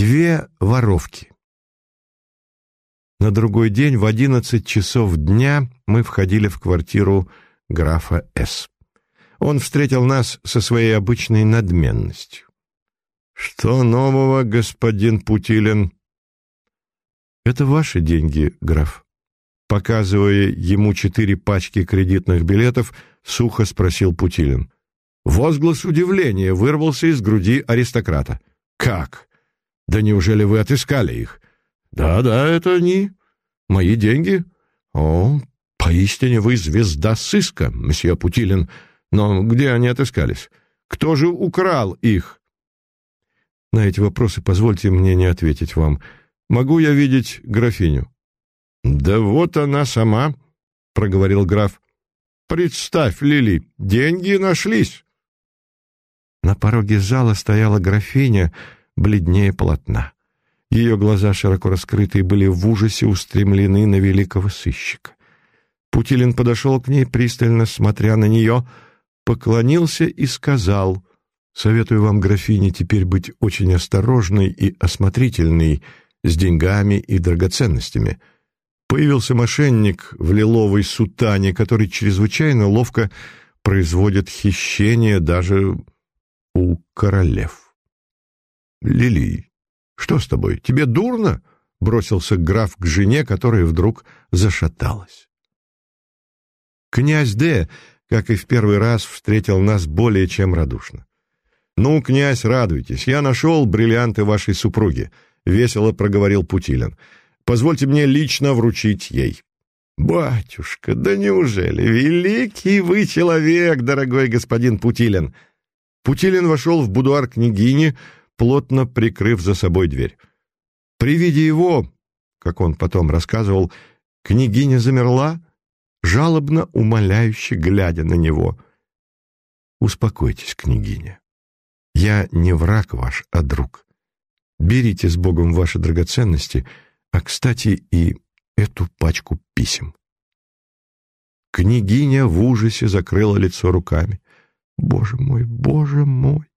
Две воровки. На другой день в одиннадцать часов дня мы входили в квартиру графа С. Он встретил нас со своей обычной надменностью. «Что нового, господин Путилин?» «Это ваши деньги, граф». Показывая ему четыре пачки кредитных билетов, сухо спросил Путилин. Возглас удивления вырвался из груди аристократа. «Как? Да неужели вы отыскали их? Да, да, это они. Мои деньги. О, поистине вы звезда сыска, месье Путилин. Но где они отыскались? Кто же украл их? На эти вопросы позвольте мне не ответить вам. Могу я видеть графиню? Да вот она сама, проговорил граф. Представь, Лили, деньги нашлись. На пороге зала стояла графиня, бледнее полотна. Ее глаза, широко раскрытые, были в ужасе устремлены на великого сыщика. Путилин подошел к ней, пристально смотря на нее, поклонился и сказал, «Советую вам, графине, теперь быть очень осторожной и осмотрительной с деньгами и драгоценностями». Появился мошенник в лиловой сутане, который чрезвычайно ловко производит хищение даже у королев. «Лили, что с тобой? Тебе дурно?» — бросился граф к жене, которая вдруг зашаталась. Князь Д, как и в первый раз, встретил нас более чем радушно. «Ну, князь, радуйтесь, я нашел бриллианты вашей супруги», — весело проговорил Путилин. «Позвольте мне лично вручить ей». «Батюшка, да неужели? Великий вы человек, дорогой господин Путилин!» Путилин вошел в будуар княгини, плотно прикрыв за собой дверь. При виде его, как он потом рассказывал, княгиня замерла, жалобно умоляюще глядя на него. «Успокойтесь, княгиня. Я не враг ваш, а друг. Берите с Богом ваши драгоценности, а, кстати, и эту пачку писем». Княгиня в ужасе закрыла лицо руками. «Боже мой, боже мой!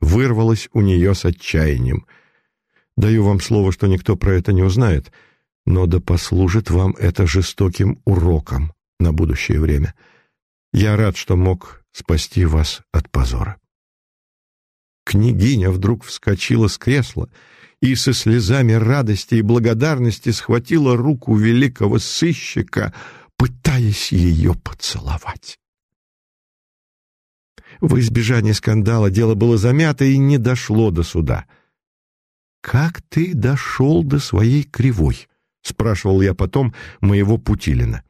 Вырвалось у нее с отчаянием. «Даю вам слово, что никто про это не узнает, но да послужит вам это жестоким уроком на будущее время. Я рад, что мог спасти вас от позора». Княгиня вдруг вскочила с кресла и со слезами радости и благодарности схватила руку великого сыщика, пытаясь ее поцеловать. В избежание скандала дело было замято и не дошло до суда. «Как ты дошел до своей кривой?» — спрашивал я потом моего Путилина.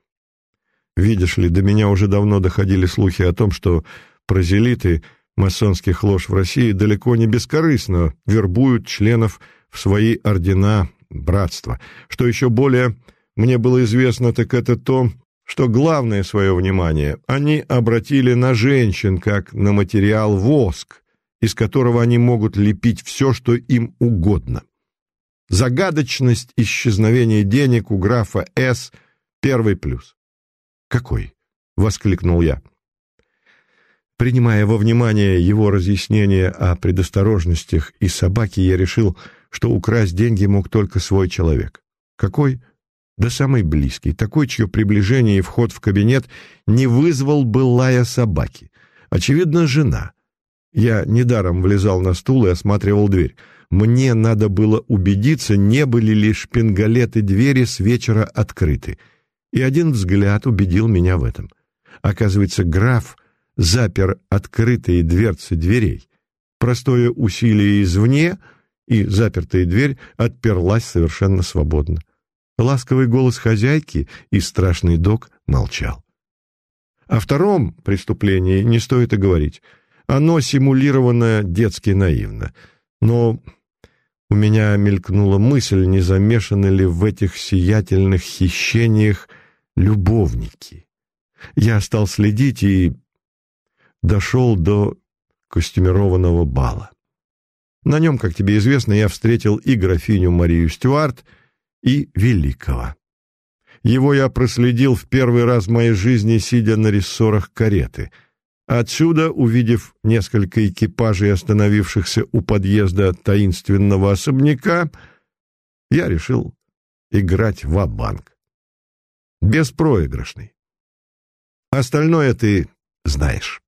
Видишь ли, до меня уже давно доходили слухи о том, что прозелиты масонских лож в России далеко не бескорыстно вербуют членов в свои ордена братства. Что еще более мне было известно, так это то, что главное свое внимание они обратили на женщин, как на материал воск, из которого они могут лепить все, что им угодно. Загадочность исчезновения денег у графа С — первый плюс. «Какой?» — воскликнул я. Принимая во внимание его разъяснение о предосторожностях и собаке, я решил, что украсть деньги мог только свой человек. Какой? Да самый близкий, такой, чье приближение и вход в кабинет не вызвал бы лая собаки. Очевидно, жена. Я недаром влезал на стул и осматривал дверь. Мне надо было убедиться, не были ли шпингалеты двери с вечера открыты. И один взгляд убедил меня в этом. Оказывается, граф запер открытые дверцы дверей. Простое усилие извне, и запертая дверь отперлась совершенно свободно. Ласковый голос хозяйки и страшный док молчал. О втором преступлении не стоит и говорить. Оно симулировано детски наивно. Но у меня мелькнула мысль, не замешаны ли в этих сиятельных хищениях любовники. Я стал следить и дошел до костюмированного бала. На нем, как тебе известно, я встретил и графиню Марию Стюарт, и великого. Его я проследил в первый раз в моей жизни, сидя на рессорах кареты. Отсюда, увидев несколько экипажей, остановившихся у подъезда таинственного особняка, я решил играть в банк Беспроигрышный. Остальное ты знаешь.